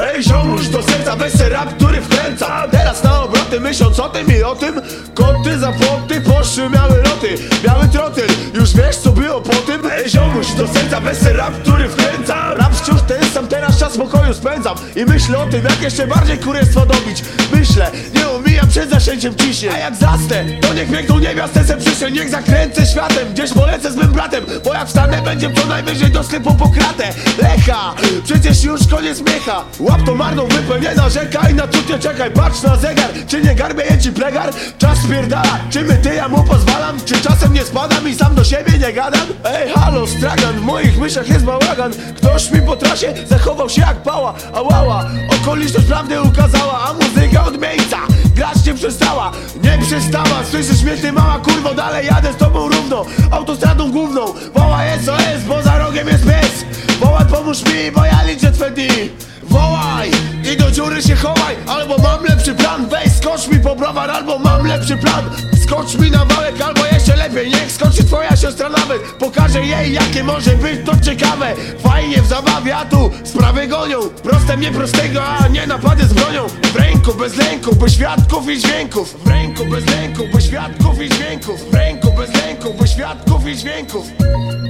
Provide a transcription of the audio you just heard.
Ej ziomuś do serca weź rap, który wkręca. Teraz na obroty myśląc o tym i o tym Koty za płoty poszły miały loty Miały trotyl, już wiesz co było po tym? Ej ziomuś do serca weź rap, który wkręca. Rap wciąż ten sam, teraz czas spokoju spędzam. I myślę o tym jak jeszcze bardziej kurestwo dobić A jak zasnę, to niech piękną niewiastę se przyszły Niech zakręcę światem, gdzieś polecę z mym bratem Bo jak wstanę będzie co najwyżej do sklepu po kratę Lecha, przecież już koniec miecha. Łap to marną wypę, nie narzekaj na cud czekaj. Patrz na zegar, czy nie garbie ci plegar? Czas spierdala, czy my ty ja mu pozwalam? Czy czasem nie spadam i sam do siebie nie gadam? Ej halo, stragan, w moich myślach jest bałagan. Ktoś mi po trasie zachował się jak pała A łała, okoliczność prawdy ukazała przestała, słyszysz mnie mała kurwo Dalej jadę z tobą równo, autostradą główną. Woła SOS, bo za rogiem jest pies. Wołaj pomóż mi, bo ja liczę twe dni. Wołaj i do dziury się chowaj Albo mam lepszy plan, weź skocz mi po browar Albo mam lepszy plan, skocz mi na wałek Albo jeszcze lepiej, niech skoczy twoja siostra nawet. Pokażę jej jakie może być to ciekawe. Fajnie w zabawie, a tu sprawy gonią. Proste mnie prostego, a nie napady z bronią ręku bez lęku, bez świadków i dźwięków. W ręku bez lęku, bez świadków i dźwięków. W ręku bez lęku, bez świadków i dźwięków